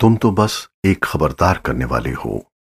तुम तो बस एक खबरदार करने वाले हो।